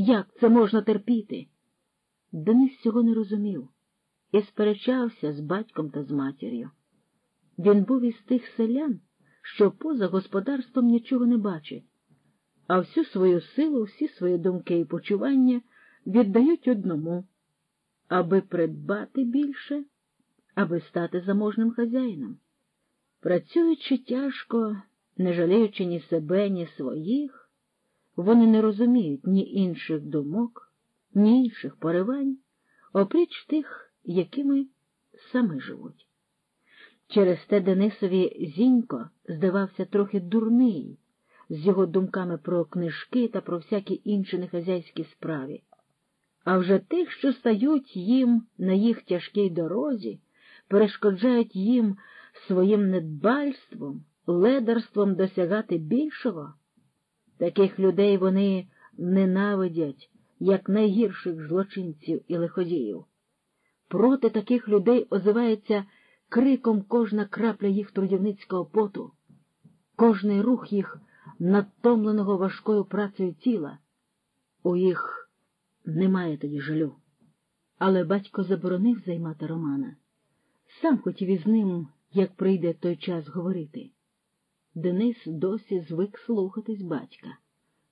Як це можна терпіти? Денис цього не розумів і сперечався з батьком та з матір'ю. Він був із тих селян, що поза господарством нічого не бачить, а всю свою силу, всі свої думки і почування віддають одному, аби придбати більше, аби стати заможним хазяїном. Працюючи тяжко, не жаліючи ні себе, ні своїх, вони не розуміють ні інших думок, ні інших поривань, опріч тих, якими саме живуть. Через те Денисові Зінько здавався трохи дурний з його думками про книжки та про всякі інші нехазяйські справи. А вже тих, що стають їм на їх тяжкій дорозі, перешкоджають їм своїм недбальством, ледарством досягати більшого. Таких людей вони ненавидять, як найгірших злочинців і лиходіїв. Проти таких людей озивається криком кожна крапля їх трудівницького поту, кожний рух їх надтомленого важкою працею тіла. У їх немає тоді жалю. Але батько заборонив займати Романа. Сам хотів із ним, як прийде той час говорити. Денис досі звик слухатись батька,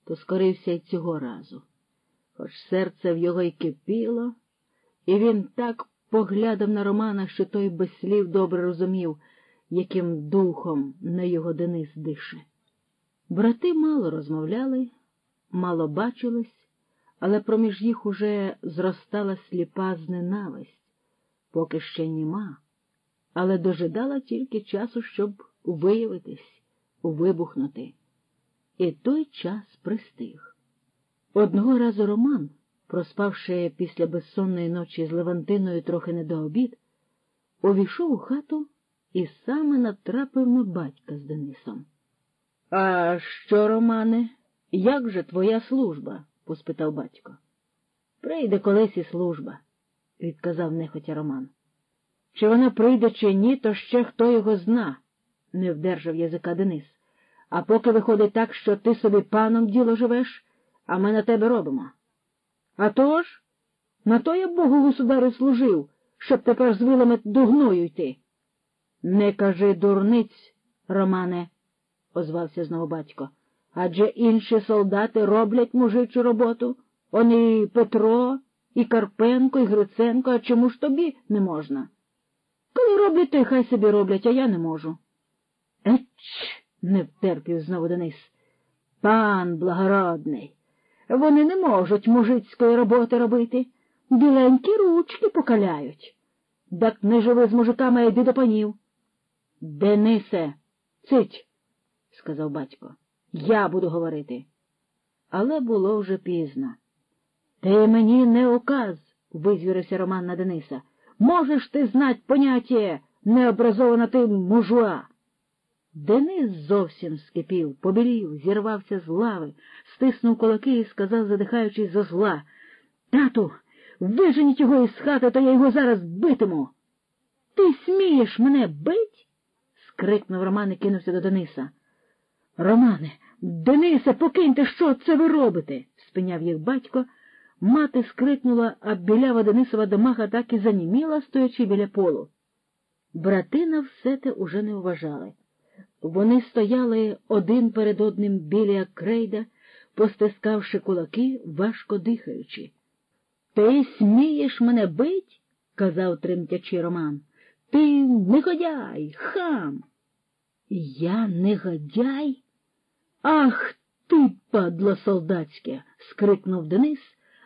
то скорився й цього разу. Хоч серце в його й кипіло, і він так поглядав на Романа, що той без слів добре розумів, яким духом на його Денис дише. Брати мало розмовляли, мало бачились, але проміж їх уже зростала сліпа зненависть, поки ще німа, але дожидала тільки часу, щоб виявитись, вибухнути. І той час пристиг. Одного разу Роман проспавши після безсонної ночі з Левантиною трохи не до обід, увійшов у хату і саме натрапив на батька з Денисом. А що, Романе, як же твоя служба? поспитав батько. Прийде колись і служба, відказав нехотя Роман. Чи вона прийде, чи ні, то ще хто його зна, не вдержав язика Денис. А поки виходить так, що ти собі паном діло живеш, а ми на тебе робимо. А то ж, на то я Богу государю служив, щоб тепер з вилами дугною йти. Не кажи дурниць, Романе, озвався знову батько. Адже інші солдати роблять мужичу роботу. Он і Петро, і Карпенко, і Гриценко, а чому ж тобі не можна? Коли роблять, то й хай собі роблять, а я не можу. Еч, не втерпів знову Денис. Пан благородний. Вони не можуть мужицької роботи робити. Біленькі ручки покаляють. Так не живи з мужиками, йди до панів. Денисе, цить, сказав батько. Я буду говорити. Але було вже пізно. Ти мені не оказ, визвірився Роман на Дениса. Можеш ти знать поняття необразована ти мужуа. Денис зовсім скипів, побілів, зірвався з лави, стиснув кулаки і сказав, задихаючись за зла. Тату, виженіть його із хати, то я його зараз битиму. Ти смієш мене бить? скрикнув Роман і кинувся до Дениса. Романе, Денисе, покиньте, що це ви робите? спиняв їх батько. Мати скрикнула, а білява Денисова домаха так і заніміла, стоячи біля полу. Брати на все те уже не вважали. Вони стояли один перед одним біля крейда, постискавши кулаки, важко дихаючи. Ти смієш мене бить? казав тремтячи Роман. Ти негодяй, хам. Я негодяй? Ах ти, падло солдатське. скрикнув Денис,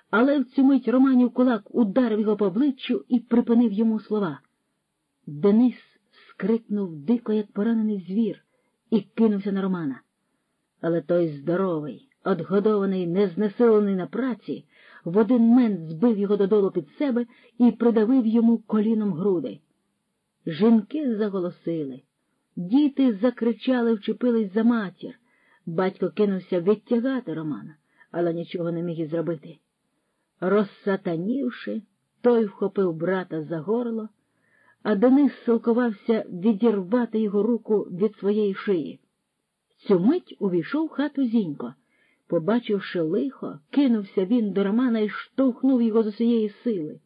але в цю мить Романів кулак ударив його по обличчю і припинив йому слова. Денис скрикнув дико, як поранений звір, і кинувся на Романа. Але той здоровий, одгодований, незнесилений на праці, в один мент збив його додолу під себе і придавив йому коліном груди. Жінки заголосили, діти закричали, вчепились за матір. Батько кинувся відтягати Романа, але нічого не міг і зробити. Розсатанівши, той вхопив брата за горло а Денис силкувався відірвати його руку від своєї шиї. Цю мить увійшов хату Зінько. Побачивши лихо, кинувся він до Романа і штовхнув його з усієї сили.